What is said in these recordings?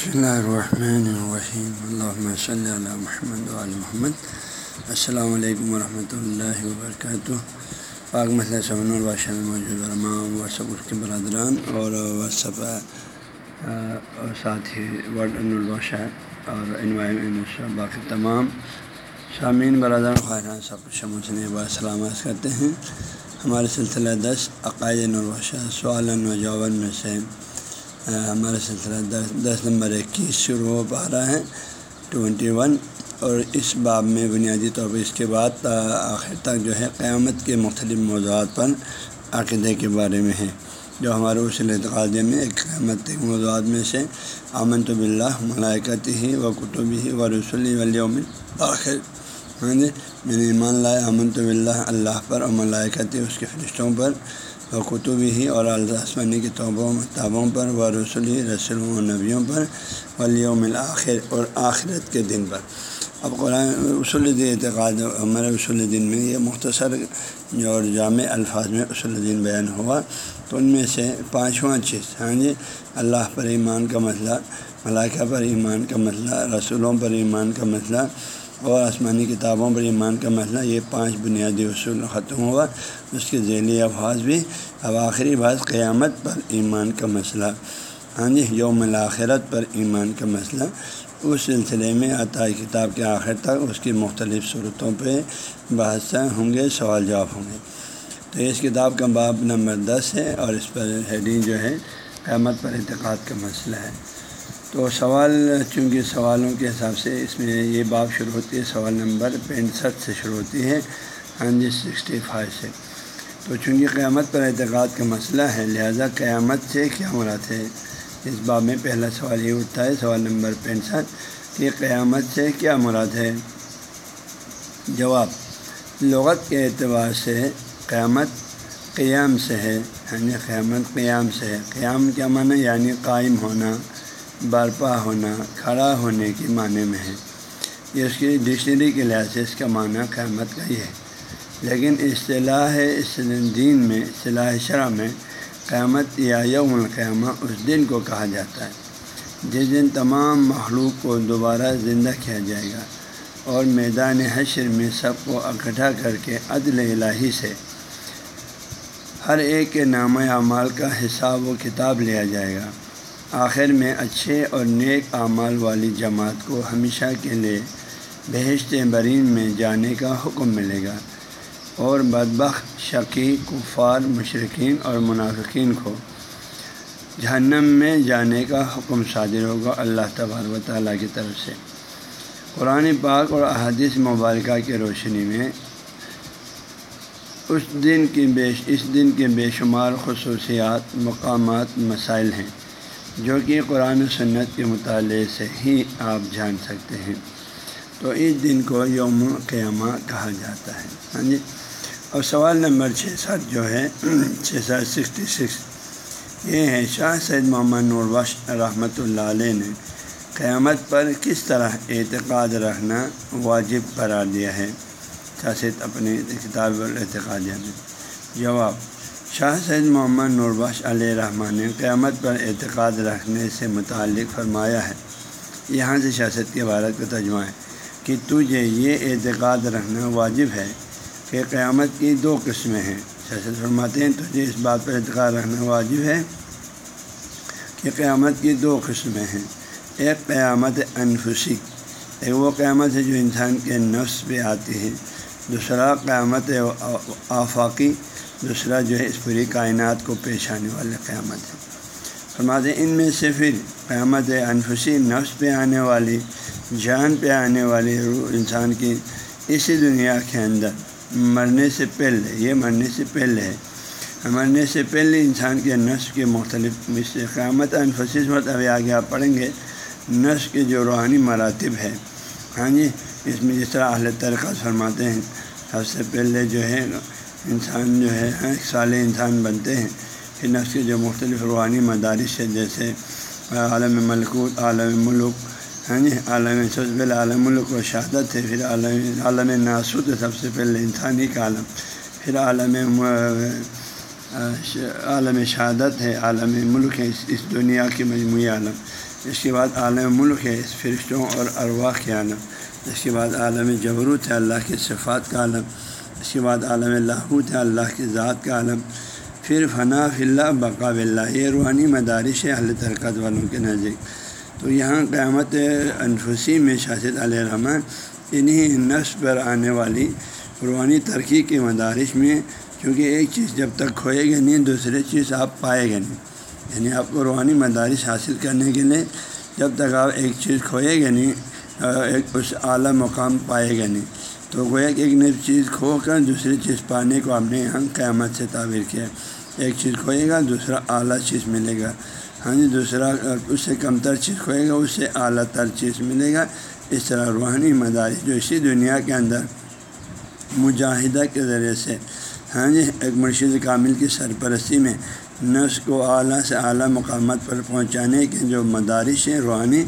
بسم اللہ الرحمن الرحیم اللہ صلی اللہ محمد علیہ محمد. السلام علیکم ورحمۃ اللہ وبرکاتہ پاک مسئلہ سمن البادشاہ موجود علماء ورثب اس کے برادران اور ورثب اور ساتھ ہی ورڈ البادشاہ اور انوائر باقی تمام سامعین برادران خواہران سب شموسن بات سلامت کرتے ہیں. ہمارے سلسلہ دس عقائد نروشہ سوال و جواب میں سے ہمارا سلسلہ دس دس نمبر اکیس شروع ہو پا رہا ہے ٹوینٹی ون اور اس باب میں بنیادی طور پر اس کے بعد آخر تک جو ہے قیامت کے مختلف موضوعات پر عقیدے کے بارے میں ہے۔ جو ہمارے اصول اعتقاد میں ایک قیامت کے موضوعات میں سے امن تو بلّہ ملائکت ہی و قطبی ہی و رسول ولیوم آخر ہاں جی میں نے ایمان لائے امن تو بلّہ اللہ پر اور ملائکت اس کے فرشتوں پر و قطبی ہی اور آسمانی کی توبوں، کتابوں پر، و رسول رسلوں و نبیوں پر ولیوم الآخر اور آخرت کے دن پر۔ اب قرآن اصول اعتقاد، ہمارے اصول الدین میں یہ مختصر اور جامع الفاظ میں اصول الدین بیان ہوا۔ تو ان میں سے پانچواں چیز ہاں جی اللہ پر ایمان کا مسئلہ ملائکہ پر ایمان کا مسئلہ رسولوں پر ایمان کا مسئلہ اور آسمانی کتابوں پر ایمان کا مسئلہ یہ پانچ بنیادی اصول ختم ہوا اس کے ذیلی افواظ بھی۔ اب آخری بات، قیامت پر ایمان کا مسئلہ۔ ہاں جی یوم الآخرت پر ایمان کا مسئلہ۔ اس سلسلے میں عطا کتاب کے آخر تک اس کی مختلف صورتوں پہ بحث ہوں گے، سوال جواب ہوں گے۔ تو اس کتاب کا باب نمبر دس ہے اور اس پر ہیڈنگ جو ہے، قیامت پر اعتقاد کا مسئلہ ہے۔ تو سوال، چونکہ سوالوں کے حساب سے اس میں یہ باب شروع ہوتی ہے، سوال نمبر پینسٹھ سے شروع ہوتی ہے ہاں جی سکسٹی فائیو سے۔ تو چونکہ قیامت پر اعتقاد کا مسئلہ ہے، لہذا قیامت سے کیا مراد ہے؟ اس باب میں پہلا سوال یہ اٹھتا ہے، سوال نمبر پینسٹھ، کہ قیامت سے کیا مراد ہے؟ جواب لغت کے اعتبار سے قیامت قیام سے ہے یعنی قیامت قیام سے ہے۔ قیام کیا معنی؟ یعنی قائم ہونا۔ برپا ہونا، کھڑا ہونے کی معنی میں ہے۔ یہ اس کی ڈکشنری کے لحاظ سے اس کا معنی قیامت کا ہی ہے۔ لیکن اصطلاح دین میں، اصطلاح شرح میں قیامت یا یوم القیامہ اس دن کو کہا جاتا ہے۔ جس دن تمام مخلوق کو دوبارہ زندہ کیا جائے گا اور میدان حشر میں سب کو اکٹھا کر کے عدل الہی سے ہر ایک کے نام اعمال کا حساب و کتاب لیا جائے گا۔ آخر میں اچھے اور نیک اعمال والی جماعت کو ہمیشہ کے لیے بہشت برین میں جانے کا حکم ملے گا اور بدبخ شقی، کفار مشرقین اور منافقین کو جہنم میں جانے کا حکم صادر ہوگا اللہ تبار و تعالیٰ کی طرف سے۔ قرآن پاک اور احادیث مبارکہ کی روشنی میں اس دن کی بے اس دن کے بے شمار خصوصیات، مقامات، مسائل ہیں۔ جو کہ قرآن سنت کے مطالعے سے ہی آپ جان سکتے ہیں۔ تو اس دن کو یوم قیامہ کہا جاتا ہے۔ ہاں جی؟ اور سوال نمبر چھ سات جو ہے، چھ سات سکسٹی سکس یہ ہے، شاہ سید محمد نوربش رحمۃ اللہ علیہ نے قیامت پر کس طرح اعتقاد رکھنا واجب قرار دیا ہے؟ شاہ سید اپنی کتاب اعتقادیہ میں جواب شاہ سید محمد نوربخش علیہ رحمٰن نے قیامت پر اعتقاد رکھنے سے متعلق فرمایا ہے۔ یہاں سے شاست کے عبارت کا ترجمہ ہے کہ تجھے یہ اعتقاد رکھنا واجب ہے کہ قیامت کی دو قسمیں ہیں۔ شاست فرماتے ہیں، تجھے اس بات پر اعتقاد رکھنا واجب ہے کہ قیامت کی دو قسمیں ہیں۔ ایک قیامت انفسی ایک وہ قیامت ہے جو انسان کے نفس پہ آتی ہے۔ دوسرا قیامت آفاقی دوسرا جو ہے، اس پوری کائنات کو پیش آنے والے قیامت ہے۔ فرماتے ان میں سے پھر قیامت ہے انفسی نفس پہ آنے والی، جان پہ آنے والی روح انسان کی اسی دنیا کے اندر مرنے سے پہلے، یہ مرنے سے پہلے ہے۔ مرنے سے پہلے انسان کے نفس کے مختلف مثل قیامت انفسی مت ابھی آگے آپ پڑھیں گے۔ نفس کے جو روحانی مراتب ہے ہاں جی اس میں جس طرح اہل ترقہ فرماتے ہیں، سب سے پہلے جو ہے انسان جو ہے ایک سال انسان بنتے ہیں۔ پھر نفس کے جو مختلف روحانی مدارس ہے جیسے عالم ملکوت، عالم ملک ہاں جی عالم سب سے پہلے عالم ملک و شہادت ہے۔ پھر عالم عالم ناسود سب سے پہلے انسانی کا عالم۔ پھر عالم عالم شہادت ہے، عالم ملک ہے، اس اس دنیا کی مجموعی عالم۔ اس کے بعد عالم ملک ہے، اس فرشتوں اور ارواح کے عالم۔ اس کے بعد عالم جبروت ہے، اللہ کے صفات کا عالم۔ اس کے بعد عالم لاہوت ہے اللہ کی ذات کا عالم، پھر فنا اللہ بقا اللہ، یہ روحانی مدارش ہے اللہ ترکت والوں کے نزدیک۔ تو یہاں قیامت انفسی میں شاشد علیہ رحمٰن انہیں نفس پر آنے والی روحانی ترقی کے مدارس میں کیونکہ ایک چیز جب تک کھوئے گا نہیں دوسری چیز آپ پائے گا نہیں۔ یعنی آپ کو روحانی مدارس حاصل کرنے کے لیے جب تک آپ ایک چیز کھوئے گا نہیں، ایک اس اعلیٰ مقام پائے گا نہیں۔ تو گویا کہ ایک نئی چیز کھو کر دوسری چیز پانے کو آپ نے یہاں قیامت سے تعبیر کیا ایک چیز کھوئے گا، دوسرا اعلیٰ چیز ملے گا۔ ہاں جی دوسرا اس سے کم تر چیز کھوئے گا، اس سے اعلیٰ تر چیز ملے گا۔ اس طرح روحانی مدارس جو اسی دنیا کے اندر مجاہدہ کے ذریعے سے ہاں جی ایک مرشد کامل کی سرپرستی میں نفس کو اعلیٰ سے اعلیٰ مقامات پر پہنچانے کے جو مدارس ہیں، روحانی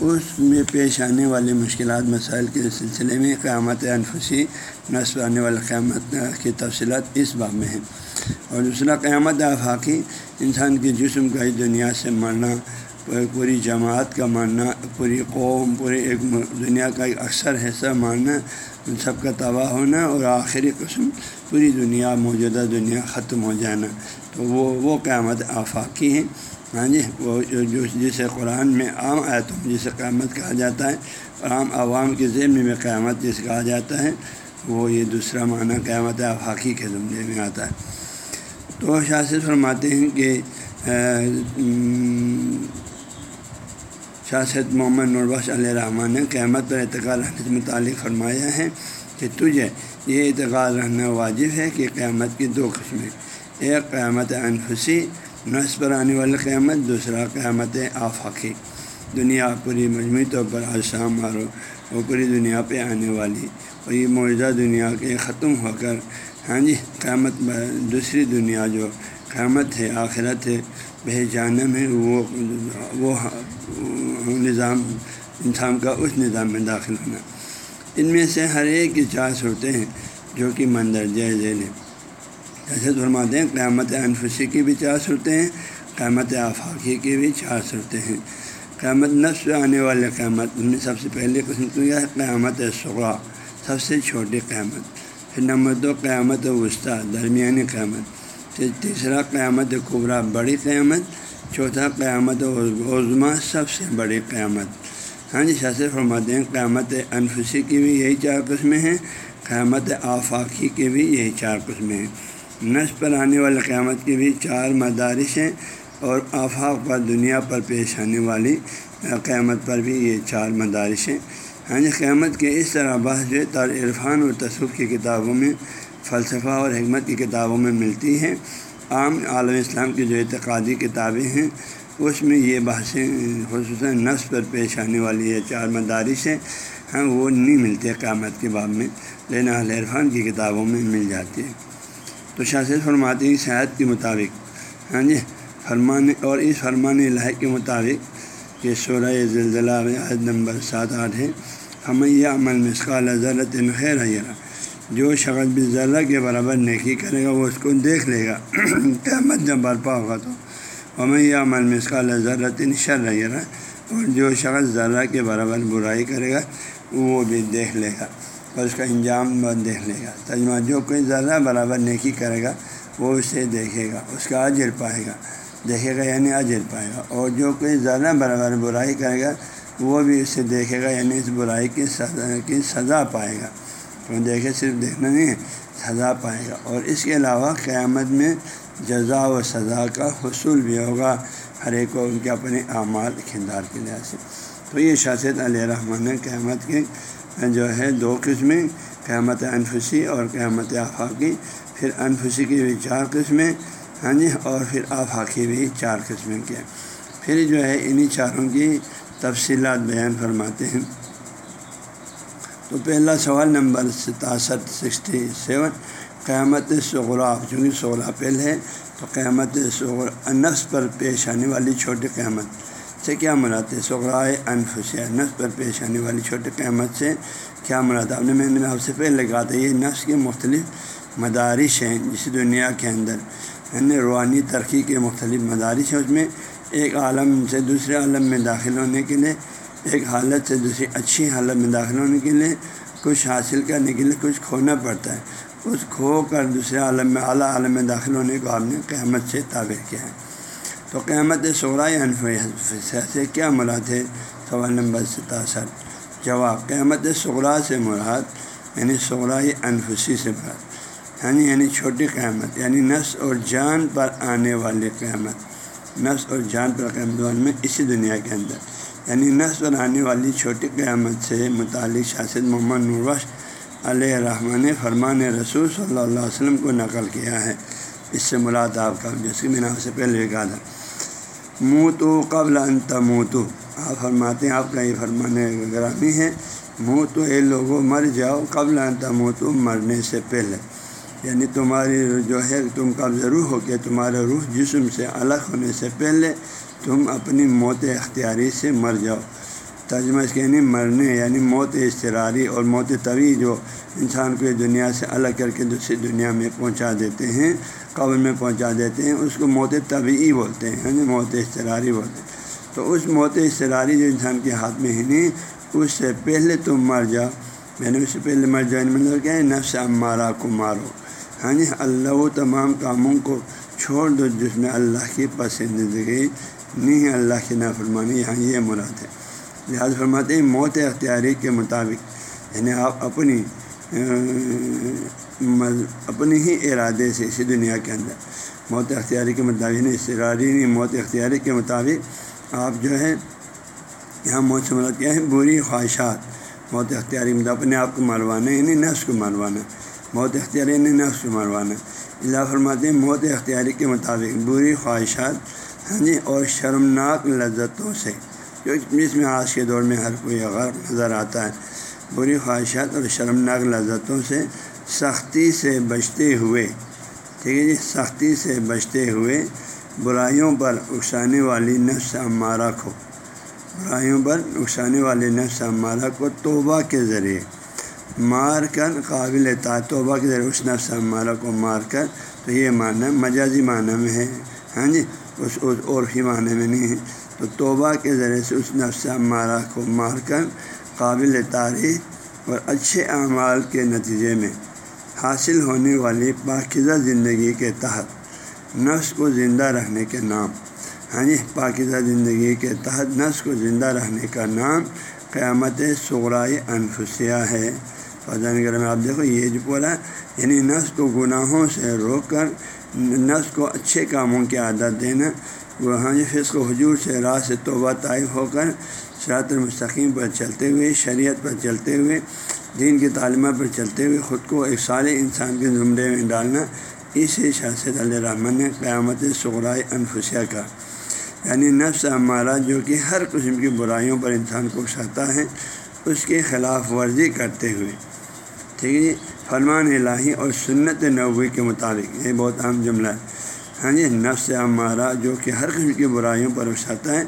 اس میں پیش آنے والی مشکلات مسائل کے سلسلے میں قیامت انفسی، نصب آنے والی قیامت کی تفصیلات اس باب میں ہیں۔ اور دوسرا، قیامت آفاقی، انسان کے جسم کا ہی دنیا سے مرنا، پوری جماعت کا ماننا پوری قوم، پوری ایک دنیا کا ایک اکثر حصہ ماننا ان سب کا تباہ ہونا اور آخری قسم، پوری دنیا، موجودہ دنیا ختم ہو جانا۔ تو وہ وہ قیامت آفاقی ہیں ہاں جی وہ جو جسے قرآن میں عام آیتوں جسے قیامت کہا جاتا ہے اور عام عوام کے ذہن میں قیامت جسے کہا جاتا ہے، وہ یہ دوسرا معنی قیامت آفاقی کے زمرے میں آتا ہے۔ تو شاست فرماتے ہیں کہ شاہ سید محمد نوربخش علیہ الرحمٰن نے قیامت پر اعتقاد رہنے سے متعلق فرمایا ہے کہ تجھے یہ اعتقاد رہنا واجب ہے کہ قیامت کی دو قسمیں، ایک قیامت انفسی نس پر آنے والی قیامت، دوسرا قیامت آفاقی دنیا پوری مجموعی طور پر آسام مارو وہ پوری دنیا پہ آنے والی۔ اور یہ موجودہ دنیا کے ختم ہو کر ہاں جی قیامت دوسری دنیا جو قیامت ہے، آخرت ہے بہ جانم ہے، وہ وہ نظام، انسان کا اس نظام میں داخل ہونا۔ ان میں سے ہر ایک کی چار صورتیں ہیں جو کہ مندرجہ ذیل ہیں۔ جیسے فرماتے ہیں، قیامت انفسی کی بھی چار صورتیں ہیں، قیامت آفاقی کی بھی چار صورتیں ہیں۔ قیامت نفس آنے والے قیامت، ان میں سب سے پہلی قسم تو یہ ہے، قیامت سغا سب سے چھوٹی قیامت۔ پھر نمبر دو، قیامت وسطی، درمیانی قیامت۔ تیسرا، قیامت قبرا بڑی قیامت۔ چوتھا، قیامت عظما سب سے بڑی قیامت۔ ہاں جی شاست فرماتے ہیں، قیامت انفسی کی بھی یہی چار قسمیں ہیں، قیامت آفاقی کی بھی یہی چار قسمیں ہیں۔ نس پر آنے والی قیامت کی بھی چار مدارس ہیں اور آفاق پر دنیا پر پیش آنے والی قیامت پر بھی یہ چار مدارس ہیں۔ ہاں جی قیامت کے اس طرح بحث جو تر عرفان اور تصوف کی کتابوں میں، فلسفہ اور حکمت کی کتابوں میں ملتی ہیں۔ عام عالم اسلام کی جو اعتقادی کتابیں ہیں، اس میں یہ بحثیں، خصوصاً نصب پر پیش آنے والی یہ چار مدارس ہیں ہاں وہ نہیں ملتے قیامت کے باب میں لینا عرفان کی کتابوں میں مل جاتی ہے تو شاست فرماتی ہیں صحت کے مطابق۔ ہاں جی فرمان اور اس فرمان الہی کے مطابق کہ شعرۂ زلزلہ عہد نمبر سات آٹھ ہے۔ ہمیں یہ عمل مسقال ضرورت خیر ہے جو شخص بھی ذرہ کے برابر نیکی کرے گا، وہ اس کو دیکھ لے گا۔ قیامت جب برپا ہوگا تو۔ ہمیں یہ عمل میں اس کا ضرورت شر رہے گا اور جو شخص ذرہ کے برابر برائی کرے گا، وہ بھی دیکھ لے گا۔ اور اس کا انجام دیکھ لے گا۔ تجمہ جو کوئی ذرہ برابر نیکی کرے گا، وہ اسے دیکھے گا، اس کا اجر پائے گا۔ دیکھے گا یعنی اجر پائے گا۔ اور جو کوئی ذرہ برابر برائی کرے گا، وہ بھی اسے دیکھے گا یعنی اس برائی کی سزا کی سزا پائے گا۔ تو دیکھے؟ صرف دیکھنا نہیں ہے سزا پائے گا۔ اور اس کے علاوہ قیامت میں جزا و سزا کا حصول بھی ہوگا، ہر ایک کو ان کے اپنے اعمال کردار کے لحاظ سے۔ تو یہ شاست علیہ رحمٰن قیامت کے جو ہے دو قسمیں، قیامت انفسی اور قیامت آفاقی۔ پھر انفسی کی بھی چار قسمیں ہاں جی اور پھر آفاقی بھی چار قسمیں کیا پھر جو ہے انہی چاروں کی تفصیلات بیان فرماتے ہیں۔ تو پہلا سوال نمبر ستاسٹھ، سکسٹی سیون، قیامت سغرا چونکہ سغرا پہل ہے، تو قیامت سغر انس پر پیش آنے والی چھوٹی قیامت۔ سے کیا مراد ہے؟ سغرائے انفس انس پر پیش آنے والی چھوٹی قیامت سے کیا مراد آپ نے میں نے آپ سے پہلے کہا تھا، یہ نفس کے مختلف مدارش ہیں جس دنیا کے اندر۔ یعنی روحانی ترقی کے مختلف مدارس ہیں، اس میں ایک عالم سے دوسرے عالم میں داخل ہونے کے لیے، ایک حالت سے دوسری اچھی حالت میں داخل ہونے کے لیے کچھ حاصل کرنے کے لیے کچھ کھونا پڑتا ہے۔ اس کھو کر دوسرے عالم میں، اعلیٰ عالم میں داخل ہونے کو آپ نے قیامت سے تعبیر کیا ہے۔ تو قیامت سورائے سے کیا مراد ہے؟ سوال نمبر ستاسر جواب قیامت سغرا سے مراد یعنی سغرائے انفسی سے مراد۔ یعنی یعنی چھوٹی قیامت یعنی نفس اور جان پر آنے والی قیامت۔ نفس اور جان پر قیامت میں اسی دنیا کے اندر۔ یعنی نفس پر آنے والی چھوٹی قیامت سے متعلق شاست محمد نروش علیہ رحمٰن فرمان رسول صلی اللہ علیہ وسلم کو نقل کیا ہے۔ اس سے مراد آپ کا جیسے میں نے آپ سے پہلے بھی کہا تھا منہ تو قبل انت منہ تو آپ فرماتے ہیں، آپ کا یہ فرمان گرامی ہے منہ تو اے لوگوں مر جاؤ قبل انت منہ تو مرنے سے پہلے۔ یعنی تمہاری جو ہے، تم کب ضرور ہو کہ تمہارا روح جسم سے الگ ہونے سے پہلے تم اپنی موت اختیاری سے مر جاؤ۔ ترجمہ اس کے یعنی مرنے یعنی موت اضطراری اور موت طوی جو انسان کو دنیا سے الگ کر کے دوسری دنیا میں پہنچا دیتے ہیں، قبر میں پہنچا دیتے ہیں، اس کو موت طبعی بولتے ہیں یعنی موت اضطراری بولتے ہیں۔ تو اس موت اضطراری جو انسان کے ہاتھ میں ہے نہیں اس سے پہلے تم مر جاؤ۔ میں نے اس سے پہلے مر جاؤ یعنی مطلب کیا ہے نفس امارا کو مارو۔ ہاں جی اللہ تمام کاموں کو چھوڑ دو، جس میں اللہ کی پسندیدگی نہیں اللہ کی نافرمانی، یہاں یہ مراد ہے۔ لہٰذا فرماتے ہیں، موت اختیاری کے مطابق یعنی آپ اپنی اپنی ہی ارادے سے اسی دنیا کے اندر، موت اختیاری کے مطابق یعنی استراری نہیں، موت اختیاری کے مطابق آپ جو ہے، یہاں موت سے مدد کیا ہے؟ بری خواہشات، موت اختیاری مطلب اپنے آپ کو مروانا یعنی نفس کو مروانا موت اختیاری یعنی نفس کو مروانا اللہ فرماتے ہیں، موت اختیاری کے مطابق بری خواہشات ہاں جی اور شرمناک لذتوں سے جو جس میں آج کے دور میں ہر کوئی غرب نظر آتا ہے، بری خواہشات اور شرمناک لذتوں سے سختی سے بچتے ہوئے، ٹھیک ہے جی؟ سختی سے بچتے ہوئے برائیوں پر اکسانے والی نفس امارہ کو برائیوں پر اکسانے والی نفس امارہ کو توبہ کے ذریعے۔ مار کر قابل تا توبہ کے ذریعے اس نفس امارہ کو مار کر، تو یہ معنی مجازی معنی میں ہے۔ ہاں جی؟ اس اور ہی معنی میں نہیں ہے۔ تو توبہ کے ذریعے سے اس نفس مارا کو مار کر قابل تاریخ اور اچھے اعمال کے نتیجے میں حاصل ہونے والی پاکیزہ زندگی کے تحت نفس کو زندہ رکھنے کے نام۔ ہاں جی پاکیزہ زندگی کے تحت نفس کو زندہ رکھنے کا نام قیامت سغرائے انفسیہ ہے۔ فضان گرم آپ دیکھو یہ جو بولا یعنی نفس کو گناہوں سے روک کر نفس کو اچھے کاموں کی عادت دینا وہ ہاں جی فصق و حجور سے راہ سے توبہ طائف ہو کر شراط المستقیم پر چلتے ہوئے، شریعت پر چلتے ہوئے، دین کی تعلیمات پر چلتے ہوئے خود کو ایک سال انسان کے زمرے میں ڈالنا اسی شاست علیہ رحمٰن نے قیامت سغرائے انفسیہ کا یعنی نفس ہمارا جو کہ ہر قسم کی برائیوں پر انسان کو اکساتا ہے، اس کے خلاف ورزی کرتے ہوئے۔ ٹھیک ہے جی؟ فرمان الہی اور سنت نوی کے مطابق، یہ بہت اہم جملہ ہے۔ ہاں جی نفس ہمارا جو کہ ہر قسم کی برائیوں پر اچھاتا ہے،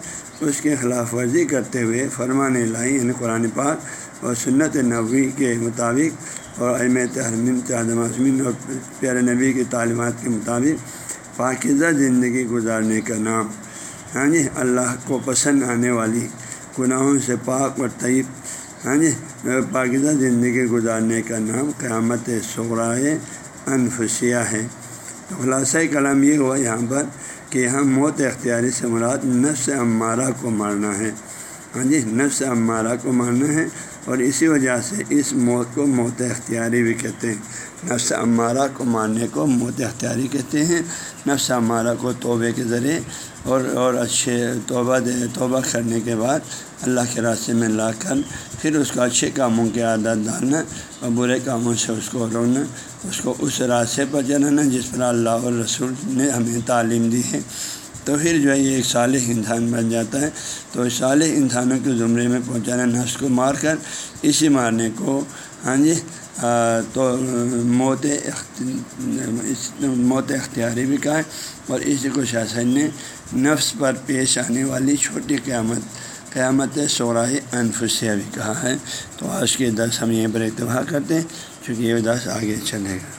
اس کے خلاف ورزی کرتے ہوئے فرمان الہی یعنی قرآن پاک اور سنت نبوی کے مطابق اور علم تحرمین چادم عظمین اور پیارے نبی کی تعلیمات کے مطابق پاکیزہ زندگی گزارنے کا نام۔ ہاں جی اللہ کو پسند آنے والی گناہوں سے پاک اور طیب ہاں جی پاکیزہ زندگی گزارنے کا نام قیامت سغرائے انفسیہ ہے۔ تو خلاصہ کلام یہ ہوا یہاں پر کہ یہاں موت اختیاری سے مراد نفس امارہ کو مارنا ہے۔ ہاں جی نفس امارہ کو مارنا ہے اور اسی وجہ سے اس موت کو موت اختیاری بھی کہتے ہیں۔ نفس امارہ کو مارنے کو موت اختیاری کہتے ہیں۔ نفس امارہ کو توبے کے ذریعے اور اور اچھے توبہ دے، توبہ کرنے کے بعد اللہ کے راستے میں لا کر، پھر اس کو اچھے کاموں کی عادت ڈالنا اور برے کاموں سے اس کو رونا، اس کو اس راستے پر چلانا جس پر اللہ اور رسول نے ہمیں تعلیم دی ہے۔ تو پھر جو ہے، یہ ایک صالح انسان بن جاتا ہے۔ تو صالح انسانوں کے زمرے میں پہنچانا نفس کو مار کر اسی مارنے کو ہاں جی تو موت موت اختیاری بھی کہا ہے۔ اور اسی کو شاہ نے نفس پر پیش آنے والی چھوٹی قیامت قیامت سوراہ انفسیہ بھی کہا ہے۔ تو آج کے دس ہم یہیں پر اتفاق کرتے ہیں، چونکہ یہ دس آگے چلے گا۔